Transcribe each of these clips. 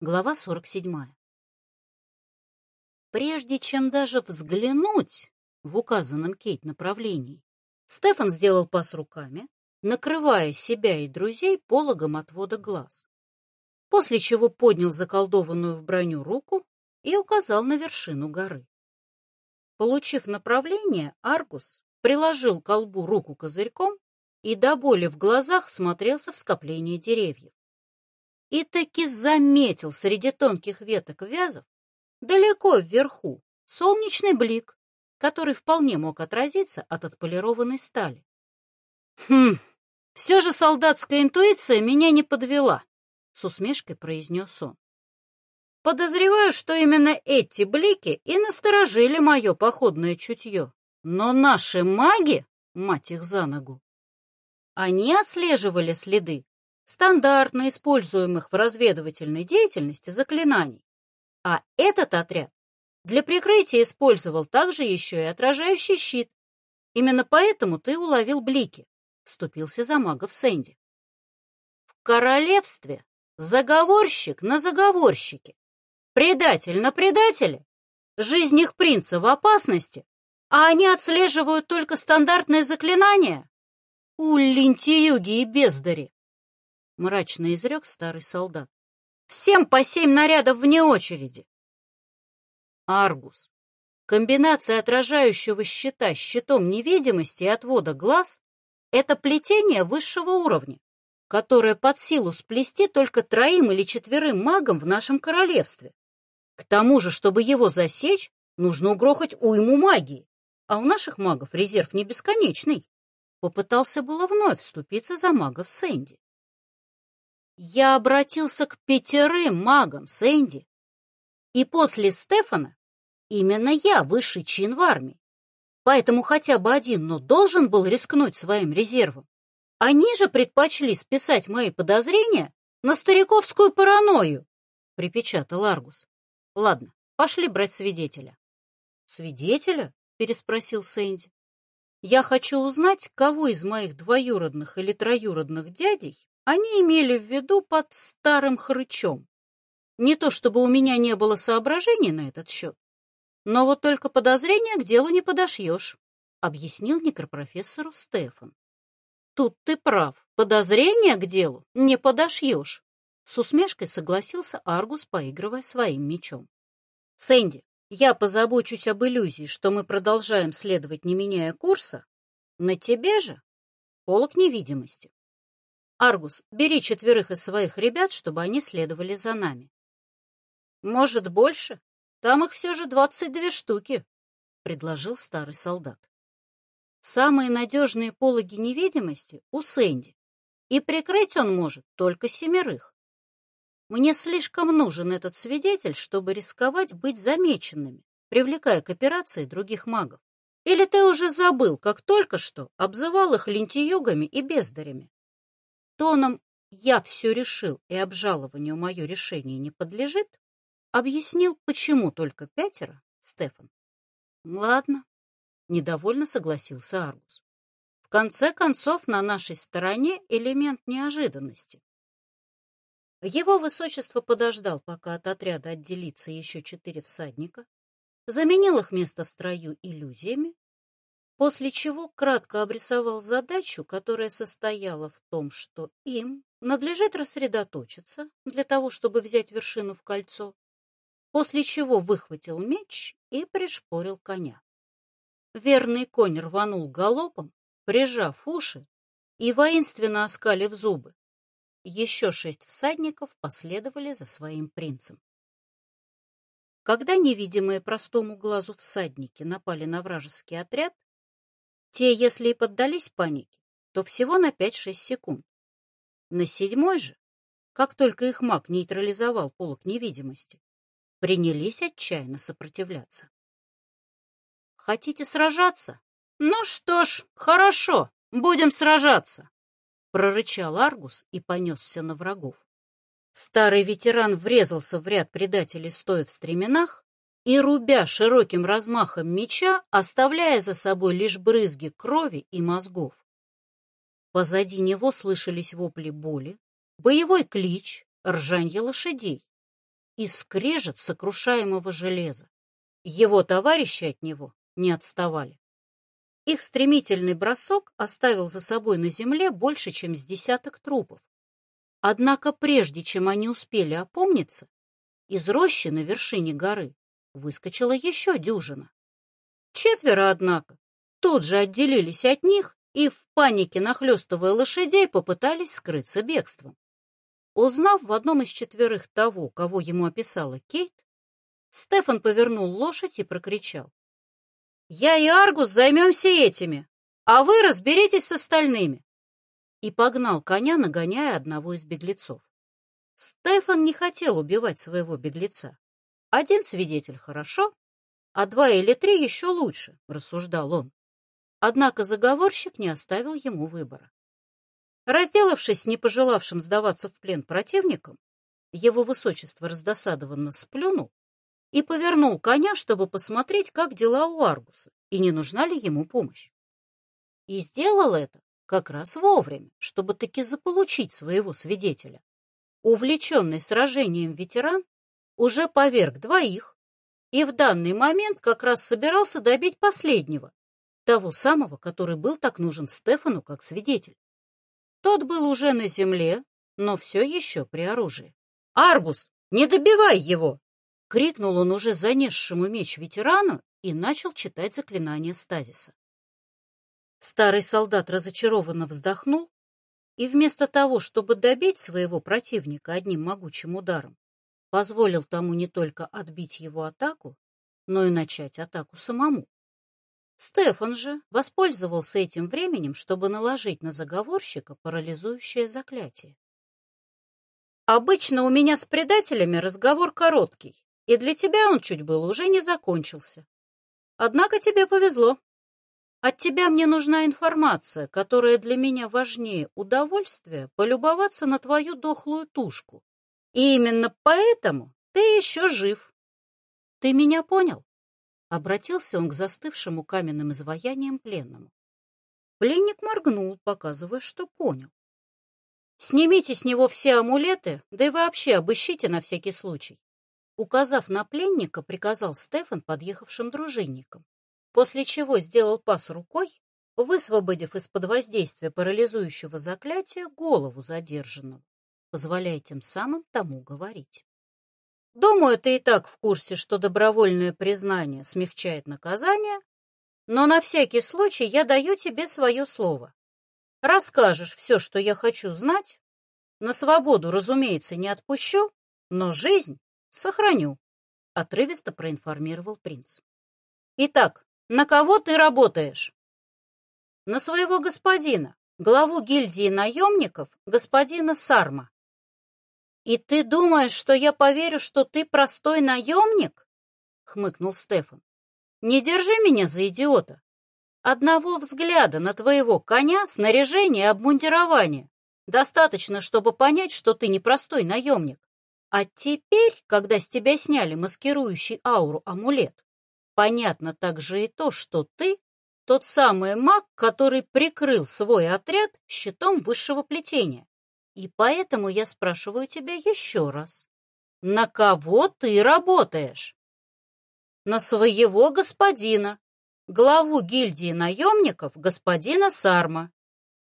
Глава 47. Прежде чем даже взглянуть в указанном Кейт направлении, Стефан сделал пас руками, накрывая себя и друзей пологом отвода глаз, после чего поднял заколдованную в броню руку и указал на вершину горы. Получив направление, Аргус приложил колбу руку козырьком и до боли в глазах смотрелся в скопление деревьев. И таки заметил среди тонких веток вязов, далеко вверху, солнечный блик, который вполне мог отразиться от отполированной стали. «Хм, все же солдатская интуиция меня не подвела», — с усмешкой произнес он. «Подозреваю, что именно эти блики и насторожили мое походное чутье. Но наши маги, мать их за ногу, они отслеживали следы стандартно используемых в разведывательной деятельности заклинаний, а этот отряд для прикрытия использовал также еще и отражающий щит. Именно поэтому ты уловил блики, вступился за магов Сэнди. В королевстве заговорщик на заговорщике, предатель на предателе, жизнь их принца в опасности, а они отслеживают только стандартные заклинания? У лентиюги и бездари! Мрачно изрек старый солдат. Всем по семь нарядов вне очереди. Аргус. Комбинация отражающего щита с щитом невидимости и отвода глаз — это плетение высшего уровня, которое под силу сплести только троим или четверым магам в нашем королевстве. К тому же, чтобы его засечь, нужно угрохать уйму магии, а у наших магов резерв не бесконечный. Попытался было вновь вступиться за магов Сэнди. Я обратился к пятерым магам Сэнди, и после Стефана Именно я высший чин в армии. Поэтому хотя бы один, но должен был рискнуть своим резервом. Они же предпочли списать мои подозрения на стариковскую паранойю, припечатал Аргус. Ладно, пошли брать свидетеля. Свидетеля? переспросил Сэнди. Я хочу узнать, кого из моих двоюродных или троюродных дядей они имели в виду под старым хрычом. Не то чтобы у меня не было соображений на этот счет, но вот только подозрения к делу не подошьешь, объяснил некропрофессору Стефан. Тут ты прав, подозрения к делу не подошьешь. С усмешкой согласился Аргус, поигрывая своим мечом. Сэнди, я позабочусь об иллюзии, что мы продолжаем следовать, не меняя курса. На тебе же полок невидимости. Аргус, бери четверых из своих ребят, чтобы они следовали за нами. Может, больше? Там их все же двадцать две штуки, — предложил старый солдат. Самые надежные пологи невидимости у Сэнди, и прикрыть он может только семерых. Мне слишком нужен этот свидетель, чтобы рисковать быть замеченными, привлекая к операции других магов. Или ты уже забыл, как только что обзывал их лентиюгами и бездарями? Тоном «я все решил, и обжалованию мое решение не подлежит» Объяснил, почему только пятеро, Стефан. Ладно, недовольно согласился Аргус. В конце концов, на нашей стороне элемент неожиданности. Его высочество подождал, пока от отряда отделится еще четыре всадника, заменил их место в строю иллюзиями, после чего кратко обрисовал задачу, которая состояла в том, что им надлежит рассредоточиться для того, чтобы взять вершину в кольцо, после чего выхватил меч и пришпорил коня. Верный конь рванул галопом, прижав уши и воинственно оскалив зубы. Еще шесть всадников последовали за своим принцем. Когда невидимые простому глазу всадники напали на вражеский отряд, те, если и поддались панике, то всего на 5-6 секунд. На седьмой же, как только их маг нейтрализовал полок невидимости, принялись отчаянно сопротивляться. Хотите сражаться? Ну что ж, хорошо, будем сражаться, прорычал Аргус и понесся на врагов. Старый ветеран врезался в ряд предателей, стоя в стременах, и, рубя широким размахом меча, оставляя за собой лишь брызги крови и мозгов. Позади него слышались вопли боли, боевой клич, ржанье лошадей и скрежет сокрушаемого железа. Его товарищи от него не отставали. Их стремительный бросок оставил за собой на земле больше, чем с десяток трупов. Однако прежде, чем они успели опомниться, из рощи на вершине горы выскочила еще дюжина. Четверо, однако, тут же отделились от них и в панике, нахлестывая лошадей, попытались скрыться бегством. Узнав в одном из четверых того, кого ему описала Кейт, Стефан повернул лошадь и прокричал. «Я и Аргус займемся этими, а вы разберитесь с остальными!» И погнал коня, нагоняя одного из беглецов. Стефан не хотел убивать своего беглеца. Один свидетель хорошо, а два или три еще лучше, рассуждал он. Однако заговорщик не оставил ему выбора. Разделавшись с не пожелавшим сдаваться в плен противником, его высочество раздосадованно сплюнул и повернул коня, чтобы посмотреть, как дела у Аргуса и не нужна ли ему помощь. И сделал это как раз вовремя, чтобы таки заполучить своего свидетеля. Увлеченный сражением ветеран уже поверг двоих и в данный момент как раз собирался добить последнего, того самого, который был так нужен Стефану как свидетель. Тот был уже на земле, но все еще при оружии. «Аргус, не добивай его!» — крикнул он уже занесшему меч ветерану и начал читать заклинание стазиса. Старый солдат разочарованно вздохнул и вместо того, чтобы добить своего противника одним могучим ударом, позволил тому не только отбить его атаку, но и начать атаку самому. Стефан же воспользовался этим временем, чтобы наложить на заговорщика парализующее заклятие. Обычно у меня с предателями разговор короткий, и для тебя он чуть было уже не закончился. Однако тебе повезло. От тебя мне нужна информация, которая для меня важнее удовольствия полюбоваться на твою дохлую тушку. И именно поэтому ты еще жив. Ты меня понял? Обратился он к застывшему каменным изваянием пленному. Пленник моргнул, показывая, что понял. «Снимите с него все амулеты, да и вообще обыщите на всякий случай». Указав на пленника, приказал Стефан подъехавшим дружинникам, после чего сделал пас рукой, высвободив из-под воздействия парализующего заклятия голову задержанного, позволяя тем самым тому говорить. Думаю, ты и так в курсе, что добровольное признание смягчает наказание, но на всякий случай я даю тебе свое слово. Расскажешь все, что я хочу знать. На свободу, разумеется, не отпущу, но жизнь сохраню, — отрывисто проинформировал принц. Итак, на кого ты работаешь? На своего господина, главу гильдии наемников, господина Сарма. «И ты думаешь, что я поверю, что ты простой наемник?» — хмыкнул Стефан. «Не держи меня за идиота. Одного взгляда на твоего коня, снаряжение и обмундирование достаточно, чтобы понять, что ты не простой наемник. А теперь, когда с тебя сняли маскирующий ауру амулет, понятно также и то, что ты тот самый маг, который прикрыл свой отряд щитом высшего плетения. И поэтому я спрашиваю тебя еще раз. На кого ты работаешь? На своего господина, главу гильдии наемников, господина Сарма,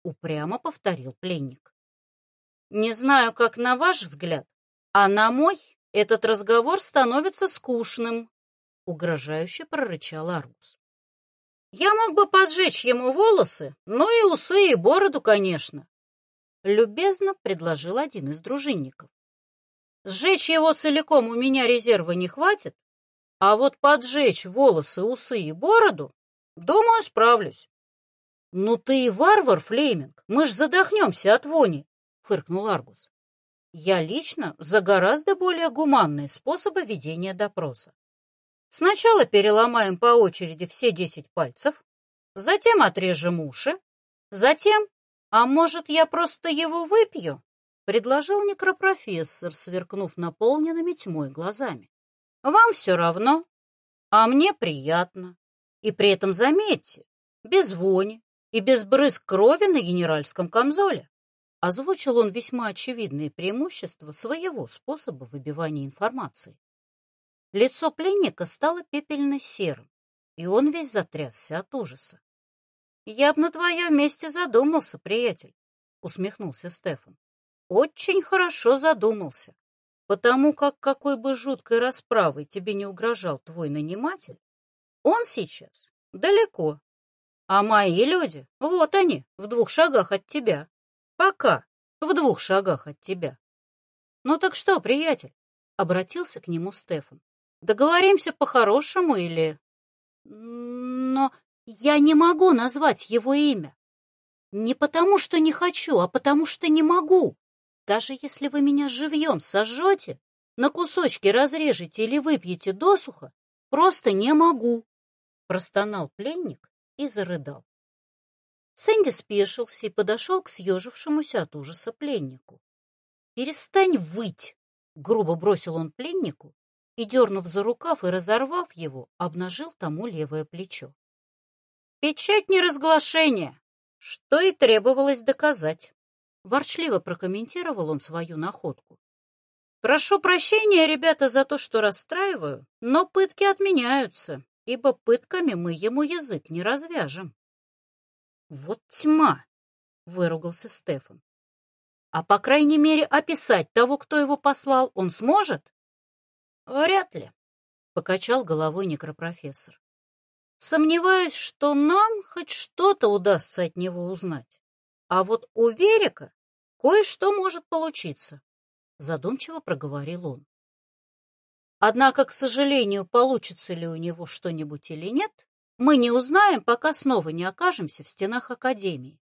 упрямо повторил пленник. Не знаю, как на ваш взгляд, а на мой этот разговор становится скучным, угрожающе прорычал Аргус. Я мог бы поджечь ему волосы, но и усы, и бороду, конечно любезно предложил один из дружинников. Сжечь его целиком у меня резерва не хватит, а вот поджечь волосы, усы и бороду, думаю, справлюсь. — Ну ты и варвар, Флейминг, мы ж задохнемся от вони, — фыркнул Аргус. Я лично за гораздо более гуманные способы ведения допроса. Сначала переломаем по очереди все десять пальцев, затем отрежем уши, затем «А может, я просто его выпью?» — предложил некропрофессор, сверкнув наполненными тьмой глазами. «Вам все равно, а мне приятно. И при этом, заметьте, без вони и без брызг крови на генеральском камзоле. Озвучил он весьма очевидные преимущества своего способа выбивания информации. Лицо пленника стало пепельно-серым, и он весь затрясся от ужаса. «Я б на твоем месте задумался, приятель», — усмехнулся Стефан. «Очень хорошо задумался, потому как какой бы жуткой расправой тебе не угрожал твой наниматель, он сейчас далеко, а мои люди, вот они, в двух шагах от тебя. Пока в двух шагах от тебя. Ну так что, приятель? Обратился к нему Стефан. Договоримся по-хорошему или... Но я не могу назвать его имя. Не потому, что не хочу, а потому, что не могу. Даже если вы меня живьем сожжете, на кусочки разрежете или выпьете досуха, просто не могу. Простонал пленник и зарыдал. Сэнди спешился и подошел к съежившемуся от ужаса пленнику. «Перестань выть!» — грубо бросил он пленнику и, дернув за рукав и разорвав его, обнажил тому левое плечо. «Печать неразглашения, что и требовалось доказать!» Ворчливо прокомментировал он свою находку. «Прошу прощения, ребята, за то, что расстраиваю, но пытки отменяются, ибо пытками мы ему язык не развяжем». Вот тьма, выругался Стефан. А по крайней мере описать того, кто его послал, он сможет? Вряд ли, покачал головой некропрофессор. Сомневаюсь, что нам хоть что-то удастся от него узнать. А вот у Верика кое-что может получиться, задумчиво проговорил он. Однако, к сожалению, получится ли у него что-нибудь или нет, мы не узнаем, пока снова не окажемся в стенах Академии.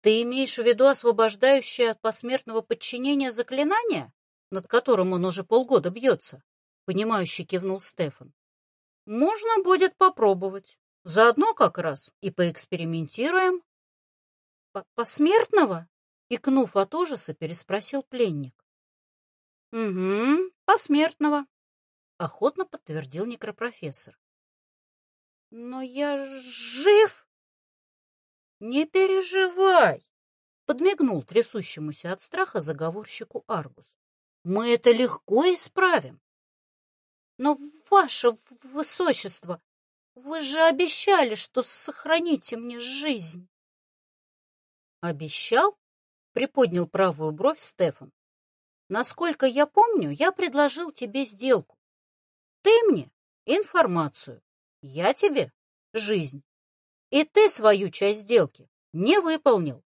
Ты имеешь в виду освобождающее от посмертного подчинения заклинание, над которым он уже полгода бьется? Понимающе кивнул Стефан. Можно будет попробовать. Заодно как раз и поэкспериментируем. Посмертного? Икнув от ужаса, переспросил пленник. Угу, посмертного, охотно подтвердил некропрофессор. Но я жив. Не переживай, подмигнул трясущемуся от страха заговорщику Аргус. Мы это легко исправим. Но, ваше высочество, вы же обещали, что сохраните мне жизнь. Обещал? Приподнял правую бровь Стефан. Насколько я помню, я предложил тебе сделку. Ты мне информацию, я тебе жизнь. И ты свою часть сделки не выполнил.